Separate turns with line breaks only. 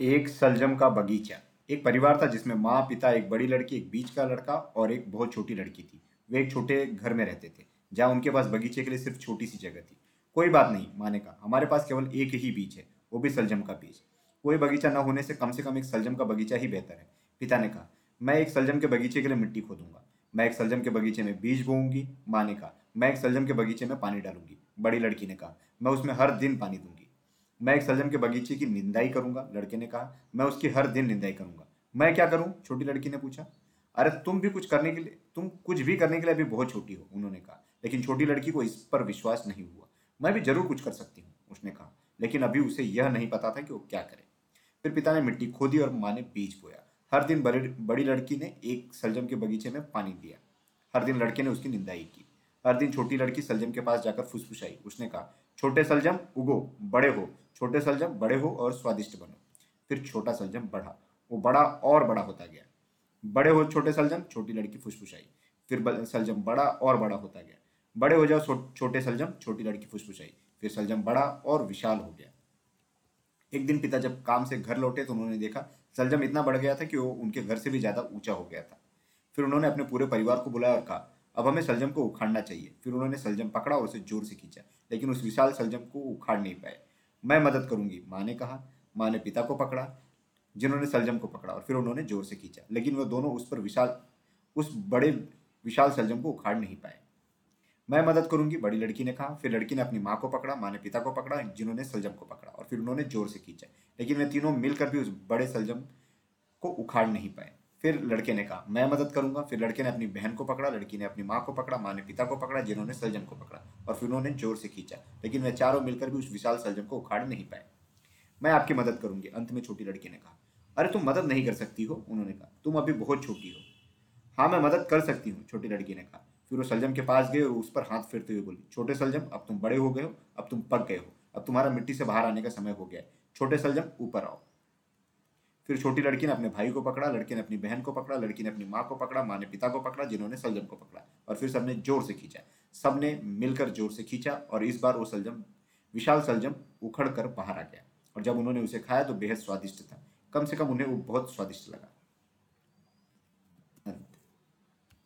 एक सलजम का बगीचा। एक परिवार था जिसमें माँ, पिता, एक बड़ी लड़की, एक बीच का लड़का और एक बहुत छोटी लड़की थी। वे एक छोटे घर में रहते थे, जहाँ उनके पास बगीचे के लिए सिर्फ़ छोटी सी जगह थी। कोई बात नहीं, माँ ने कहा, हमारे पास केवल एक ही बीज है, वो भी सलजम का बीज कोई बगीचा न होने से कम से कम एक सलजम का बगीचा ही बेहतर है। पिता ने कहा, मैं एक सलजम के बगीचे के लिए मिट्टी खोदूँगा। मैं एक सलजम के बगीचे में बीज बोऊँगी, माँ ने कहा, मैं एक सलजम के बगीचे में पानी डालूँगी। बड़ी लड़की ने कहा, मैं उसमें हर दिन पानी दूँगी। मैं एक सलजम के बगीचे की निंदाई करूँगा, लड़के ने कहा, मैं उसकी हर दिन निंदाई करूँगा। मैं क्या करूँ? छोटी लड़की ने पूछा। अरे तुम भी कुछ करने के लिए, तुम कुछ भी करने के लिए अभी बहुत छोटी हो, उन्होंने कहा। लेकिन छोटी लड़की को इस पर विश्वास नहीं हुआ। मैं भी ज़रूर कुछ कर सकती हूँ, उसने कहा। लेकिन अभी उसे यह नहीं पता था कि वो क्या करे। फिर पिता ने मिट्टी खोदी और माँ ने बीज बोया। हर दिन बड़ी बड़ी लड़की ने एक सलजम के बगीचे में पानी दिया। हर दिन लड़के ने उसकी निंदाई की। हर दिन छोटी लड़की सलजम के पास जाकर फुसफुसाई। उसने कहा, छोटे सलजम उगो, बड़े हो। छोटे सलजम बड़े हो और स्वादिष्ट बनो। फिर छोटा सलजम बढ़ा वो बड़ा और बड़ा होता गया। बड़े हो छोटे सलजम, छोटी लड़की फुसफुसाई। फिर सलजम बड़ा और बड़ा होता गया। बड़े हो जाओ छोटे सलजम, छोटी लड़की फुसफुसाई। फिर सलजम बड़ा और विशाल हो गया। एक दिन पिता जब काम से घर लौटे तो उन्होंने देखा, सलजम इतना बढ़ गया था कि वो उनके घर से भी ज़्यादा ऊँचा हो गया था। फिर उन्होंने अपने पूरे परिवार को बुलाया और कहा, अब हमें सलजम को उखाड़ना चाहिए। फिर उन्होंने सलजम पकड़ा और उसे ज़ोर से खींचा, लेकिन उस विशाल सलजम को उखाड़ नहीं पाए। मैं मदद करूँगी। माँ ने कहा, माँ ने पिता को पकड़ा, जिन्होंने सलजम को पकड़ा, और फिर उन्होंने ज़ोर से खींचा। लेकिन वह दोनों उस पर विशाल, उस बड़े विशाल सलजम को उखाड़ नहीं पाए। मैं मदद करूँगी, बड़ी लड़की ने कहा। फिर लड़की ने अपनी माँ को पकड़ा, माँ ने पिता को पकड़ा, जिन्होंने सलजम को पकड़ा, और फिर उन्होंने ज़ोर से खींचा। लेकिन वे तीनों मिलकर भी उस बड़े सलजम को उखाड़ नहीं पाए। फिर लड़के ने कहा, मैं मदद करूँगा। फिर लड़के ने अपनी बहन को पकड़ा, लड़की ने अपनी माँ को पकड़ा, माँ ने पिता को पकड़ा, जिन्होंने सलजम को पकड़ा और फिर उन्होंने ज़ोर से खींचा। लेकिन वे चारों मिलकर भी उस विशाल सलजम को उखाड़ नहीं पाए। मैं आपकी मदद करूँगी, अंत में छोटी लड़की ने कहा। अरे, तुम मदद नहीं कर सकती हो? उन्होंने कहा। तुम अभी बहुत छोटी हो। हाँ मैं मदद कर सकती हूँ, छोटी लड़की ने कहा। फिर वो सलजम के पास गए और उस पर हाथ फेरते हुए बोली, छोटे सलजम अब तुम बड़े हो गए हो, अब तुम पक गए हो, अब तुम्हारा मिट्टी से बाहर आने का समय हो गया है। छोटे सलजम ऊपर आओ। फिर छोटी लड़की ने अपने भाई को पकड़ा, लड़की ने अपनी बहन को पकड़ा, लड़की ने अपनी माँ को पकड़ा, माँ ने पिता को पकड़ा, जिन्होंने सलजम को पकड़ा और फिर सबने ज़ोर से खींचा। सबने मिलकर ज़ोर से खींचा और इस बार वो सलजम, विशाल सलजम उखड़ कर बाहर आ गया और जब उन्होंने उसे खाया तो बेहद स्वादिष्ट था। कम से कम उन्हें वो बहुत स्वादिष्ट लगा।